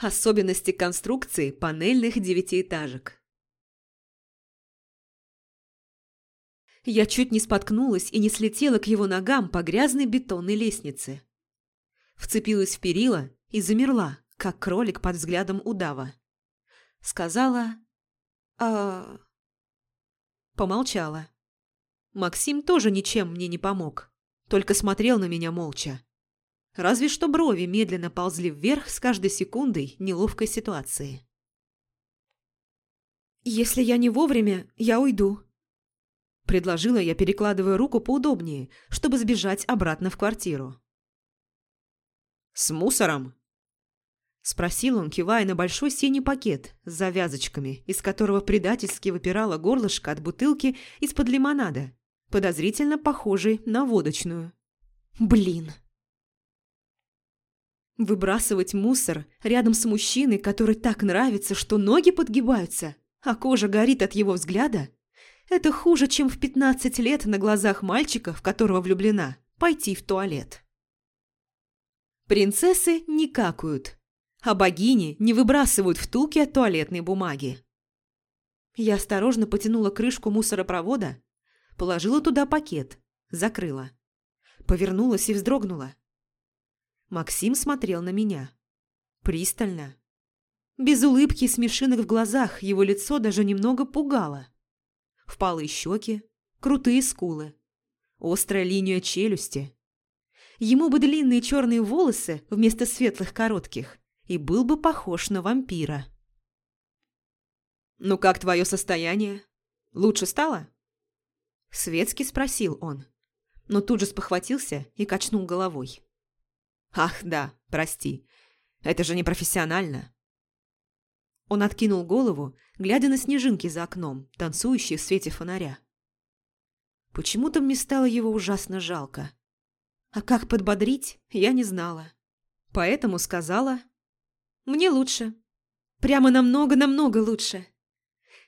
Особенности конструкции панельных девятиэтажек. Я чуть не споткнулась и не слетела к его ногам по грязной бетонной лестнице. Вцепилась в перила и замерла, как кролик под взглядом удава. Сказала «А...» Помолчала. Максим тоже ничем мне не помог, только смотрел на меня молча. Разве что брови медленно ползли вверх с каждой секундой неловкой ситуации. «Если я не вовремя, я уйду», – предложила я, перекладывая руку поудобнее, чтобы сбежать обратно в квартиру. «С мусором?» – спросил он, кивая на большой синий пакет с завязочками, из которого предательски выпирало горлышко от бутылки из-под лимонада, подозрительно похожей на водочную. «Блин!» Выбрасывать мусор рядом с мужчиной, который так нравится, что ноги подгибаются, а кожа горит от его взгляда, это хуже, чем в 15 лет на глазах мальчика, в которого влюблена, пойти в туалет. Принцессы не какают, а богини не выбрасывают втулки от туалетной бумаги. Я осторожно потянула крышку мусоропровода, положила туда пакет, закрыла. Повернулась и вздрогнула. Максим смотрел на меня. Пристально. Без улыбки и смешинок в глазах его лицо даже немного пугало. Впалые щеки, крутые скулы, острая линия челюсти. Ему бы длинные черные волосы вместо светлых коротких, и был бы похож на вампира. «Ну как твое состояние? Лучше стало?» Светски спросил он, но тут же спохватился и качнул головой. «Ах, да, прости. Это же не профессионально». Он откинул голову, глядя на снежинки за окном, танцующие в свете фонаря. Почему-то мне стало его ужасно жалко. А как подбодрить, я не знала. Поэтому сказала, «Мне лучше. Прямо намного-намного лучше.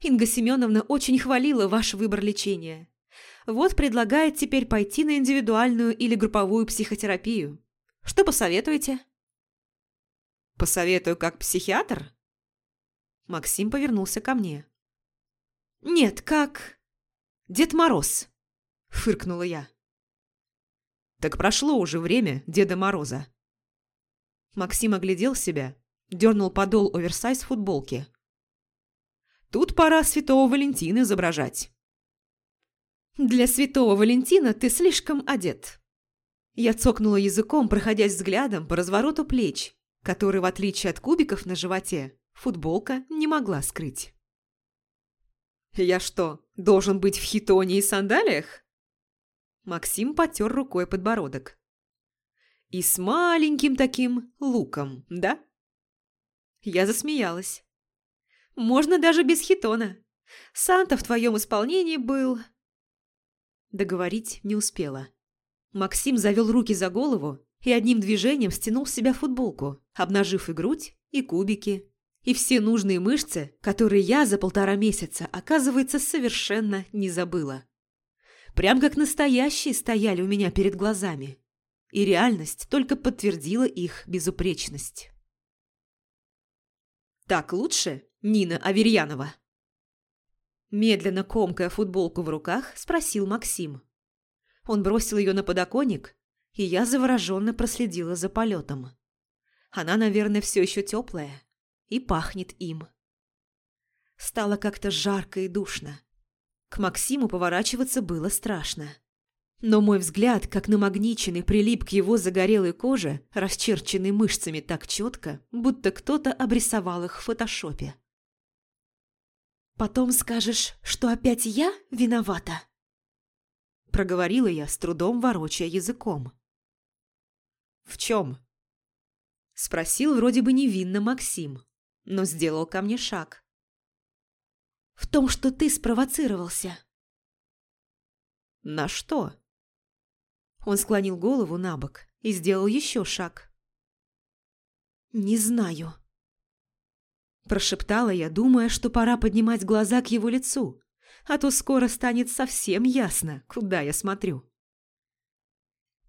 Инга Семеновна очень хвалила ваш выбор лечения. Вот предлагает теперь пойти на индивидуальную или групповую психотерапию. Что посоветуете?» «Посоветую как психиатр?» Максим повернулся ко мне. «Нет, как...» «Дед Мороз», — фыркнула я. «Так прошло уже время Деда Мороза». Максим оглядел себя, дернул подол оверсайз футболки. «Тут пора Святого Валентина изображать». «Для Святого Валентина ты слишком одет», я цокнула языком, проходясь взглядом по развороту плеч, который, в отличие от кубиков на животе, футболка не могла скрыть. «Я что, должен быть в хитоне и сандалиях?» Максим потер рукой подбородок. «И с маленьким таким луком, да?» Я засмеялась. «Можно даже без хитона. Санта в твоем исполнении был...» Договорить не успела. Максим завел руки за голову и одним движением стянул с себя футболку, обнажив и грудь, и кубики, и все нужные мышцы, которые я за полтора месяца, оказывается, совершенно не забыла. Прям как настоящие стояли у меня перед глазами. И реальность только подтвердила их безупречность. «Так лучше, Нина Аверьянова?» Медленно комкая футболку в руках, спросил Максим. Он бросил ее на подоконник, и я завороженно проследила за полетом. Она, наверное, все еще теплая и пахнет им. Стало как-то жарко и душно. К Максиму поворачиваться было страшно. Но мой взгляд, как намагниченный, прилип к его загорелой коже, расчерченной мышцами так четко, будто кто-то обрисовал их в фотошопе. «Потом скажешь, что опять я виновата?» Проговорила я, с трудом ворочая языком. «В чем?» Спросил вроде бы невинно Максим, но сделал ко мне шаг. «В том, что ты спровоцировался». «На что?» Он склонил голову на бок и сделал еще шаг. «Не знаю», – прошептала я, думая, что пора поднимать глаза к его лицу, а то скоро станет совсем ясно, куда я смотрю.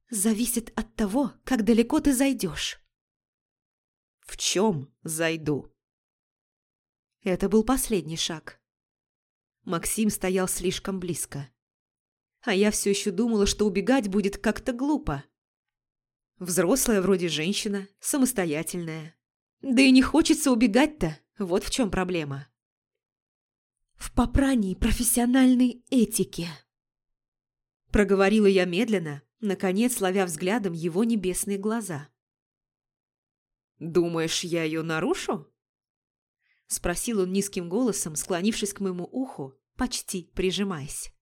Зависит от того, как далеко ты зайдешь. В чем зайду? Это был последний шаг. Максим стоял слишком близко. А я все еще думала, что убегать будет как-то глупо. Взрослая вроде женщина, самостоятельная. Да и не хочется убегать-то, вот в чем проблема. В попрании профессиональной этики. Проговорила я медленно, наконец ловя взглядом его небесные глаза. «Думаешь, я ее нарушу?» Спросил он низким голосом, склонившись к моему уху, почти прижимаясь.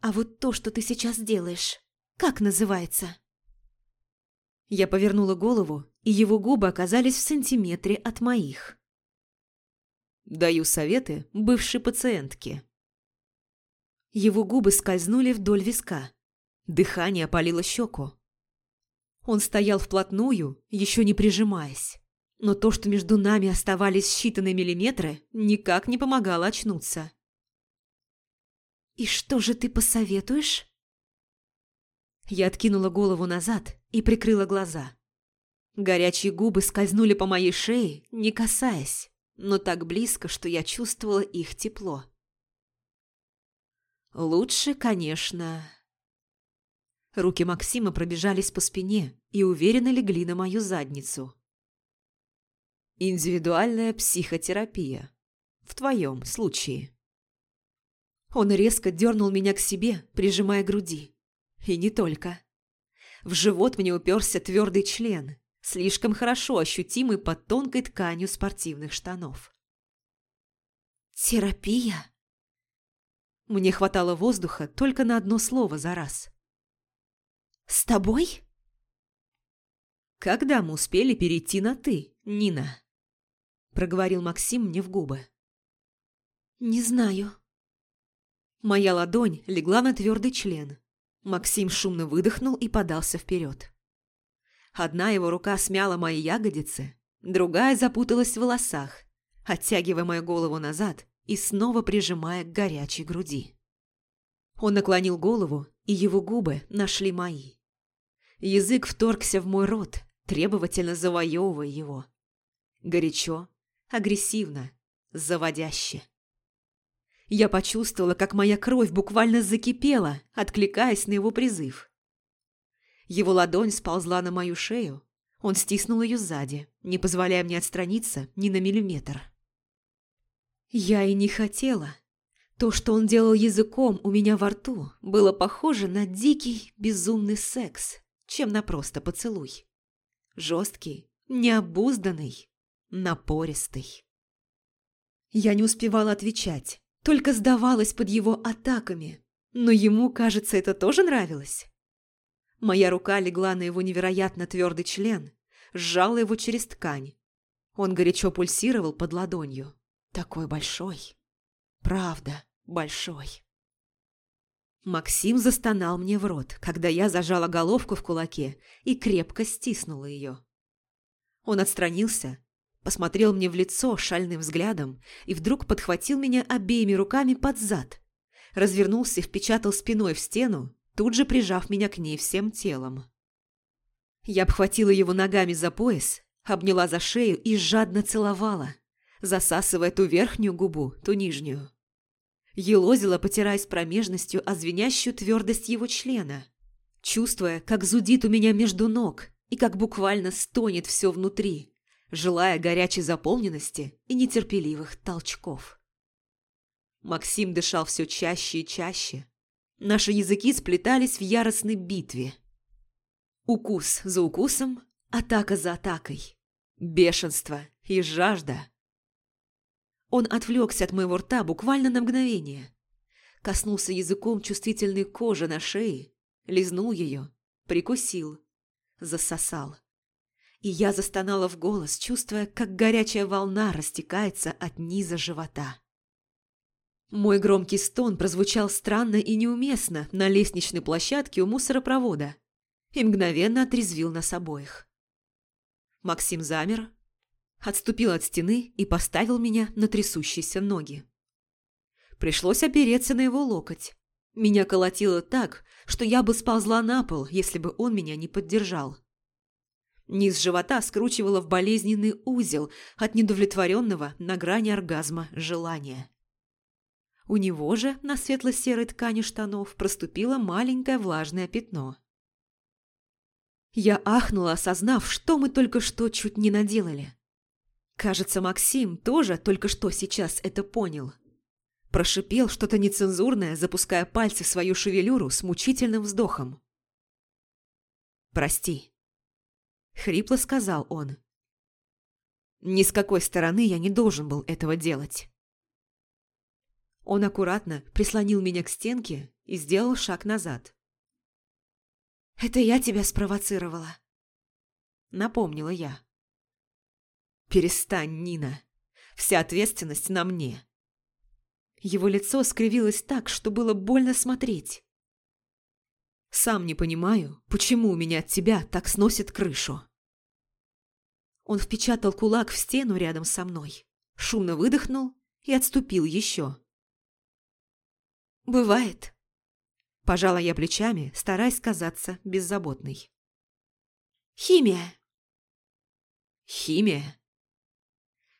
«А вот то, что ты сейчас делаешь, как называется?» Я повернула голову, и его губы оказались в сантиметре от моих. Даю советы бывшей пациентке. Его губы скользнули вдоль виска. Дыхание опалило щеку. Он стоял вплотную, еще не прижимаясь. Но то, что между нами оставались считанные миллиметры, никак не помогало очнуться. «И что же ты посоветуешь?» Я откинула голову назад и прикрыла глаза. Горячие губы скользнули по моей шее, не касаясь, но так близко, что я чувствовала их тепло. Лучше, конечно... Руки Максима пробежались по спине и уверенно легли на мою задницу. Индивидуальная психотерапия. В твоем случае. Он резко дернул меня к себе, прижимая груди. И не только. В живот мне уперся твердый член, слишком хорошо ощутимый под тонкой тканью спортивных штанов. «Терапия?» Мне хватало воздуха только на одно слово за раз. «С тобой?» «Когда мы успели перейти на «ты», Нина?» Проговорил Максим мне в губы. «Не знаю». Моя ладонь легла на твердый член, Максим шумно выдохнул и подался вперед. Одна его рука смяла мои ягодицы, другая запуталась в волосах, оттягивая мою голову назад и снова прижимая к горячей груди. Он наклонил голову, и его губы нашли мои. Язык вторгся в мой рот, требовательно завоевывая его. Горячо, агрессивно, заводяще. Я почувствовала, как моя кровь буквально закипела, откликаясь на его призыв. Его ладонь сползла на мою шею. Он стиснул ее сзади, не позволяя мне отстраниться ни на миллиметр. Я и не хотела. То, что он делал языком у меня во рту, было похоже на дикий, безумный секс, чем на просто поцелуй. Жесткий, необузданный, напористый. Я не успевала отвечать. Только сдавалась под его атаками, но ему, кажется, это тоже нравилось. Моя рука легла на его невероятно твердый член, сжала его через ткань. Он горячо пульсировал под ладонью. Такой большой. Правда, большой. Максим застонал мне в рот, когда я зажала головку в кулаке и крепко стиснула ее. Он отстранился, посмотрел мне в лицо шальным взглядом и вдруг подхватил меня обеими руками под зад. Развернулся и впечатал спиной в стену, тут же прижав меня к ней всем телом. Я обхватила его ногами за пояс, обняла за шею и жадно целовала, засасывая ту верхнюю губу, ту нижнюю. Елозила, потираясь промежностью о звенящую твердость его члена, чувствуя, как зудит у меня между ног и как буквально стонет все внутри желая горячей заполненности и нетерпеливых толчков. Максим дышал все чаще и чаще. Наши языки сплетались в яростной битве. Укус за укусом, атака за атакой. Бешенство и жажда. Он отвлекся от моего рта буквально на мгновение. Коснулся языком чувствительной кожи на шее, лизнул ее, прикусил, засосал и я застонала в голос, чувствуя, как горячая волна растекается от низа живота. Мой громкий стон прозвучал странно и неуместно на лестничной площадке у мусоропровода и мгновенно отрезвил нас обоих. Максим замер, отступил от стены и поставил меня на трясущиеся ноги. Пришлось опереться на его локоть. Меня колотило так, что я бы сползла на пол, если бы он меня не поддержал. Низ живота скручивало в болезненный узел от недовлетворенного на грани оргазма желания. У него же на светло-серой ткани штанов проступило маленькое влажное пятно. Я ахнула, осознав, что мы только что чуть не наделали. Кажется, Максим тоже только что сейчас это понял. Прошипел что-то нецензурное, запуская пальцы в свою шевелюру с мучительным вздохом. «Прости», — хрипло сказал он. «Ни с какой стороны я не должен был этого делать». Он аккуратно прислонил меня к стенке и сделал шаг назад. «Это я тебя спровоцировала», — напомнила я. «Перестань, Нина. Вся ответственность на мне». Его лицо скривилось так, что было больно смотреть. «Сам не понимаю, почему у меня от тебя так сносит крышу». Он впечатал кулак в стену рядом со мной, шумно выдохнул и отступил еще. «Бывает». Пожала я плечами, стараясь казаться беззаботной. «Химия». «Химия?»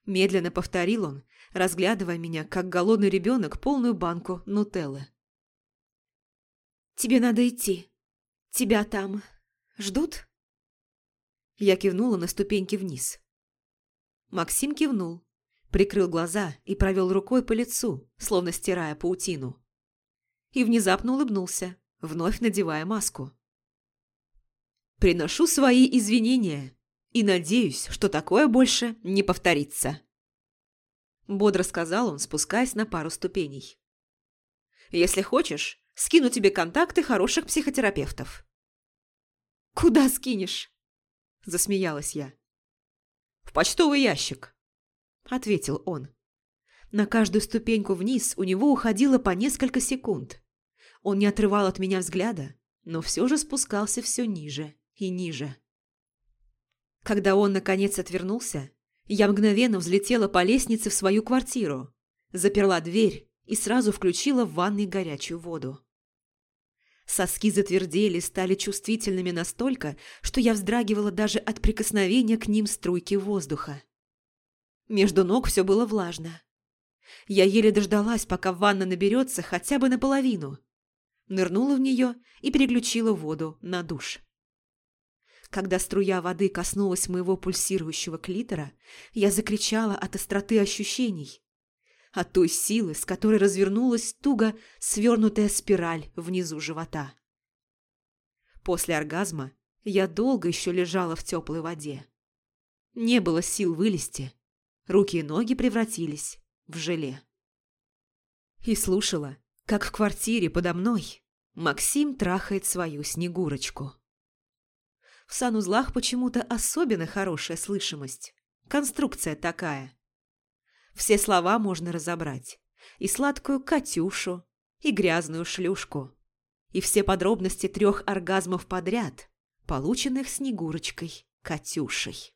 Медленно повторил он, разглядывая меня, как голодный ребенок, полную банку нутеллы. «Тебе надо идти. Тебя там ждут?» Я кивнула на ступеньки вниз. Максим кивнул, прикрыл глаза и провел рукой по лицу, словно стирая паутину и внезапно улыбнулся, вновь надевая маску. «Приношу свои извинения и надеюсь, что такое больше не повторится», бодро сказал он, спускаясь на пару ступеней. «Если хочешь, скину тебе контакты хороших психотерапевтов». «Куда скинешь?» – засмеялась я. «В почтовый ящик», – ответил он. На каждую ступеньку вниз у него уходило по несколько секунд. Он не отрывал от меня взгляда, но все же спускался все ниже и ниже. Когда он, наконец, отвернулся, я мгновенно взлетела по лестнице в свою квартиру, заперла дверь и сразу включила в ванной горячую воду. Соски затвердели, стали чувствительными настолько, что я вздрагивала даже от прикосновения к ним струйки воздуха. Между ног все было влажно. Я еле дождалась, пока ванна наберется хотя бы наполовину, нырнула в нее и переключила воду на душ. Когда струя воды коснулась моего пульсирующего клитора, я закричала от остроты ощущений, от той силы, с которой развернулась туго свернутая спираль внизу живота. После оргазма я долго еще лежала в теплой воде. Не было сил вылезти, руки и ноги превратились в желе. И слушала, как в квартире подо мной Максим трахает свою Снегурочку. В санузлах почему-то особенно хорошая слышимость. Конструкция такая. Все слова можно разобрать. И сладкую Катюшу, и грязную шлюшку. И все подробности трех оргазмов подряд, полученных Снегурочкой Катюшей.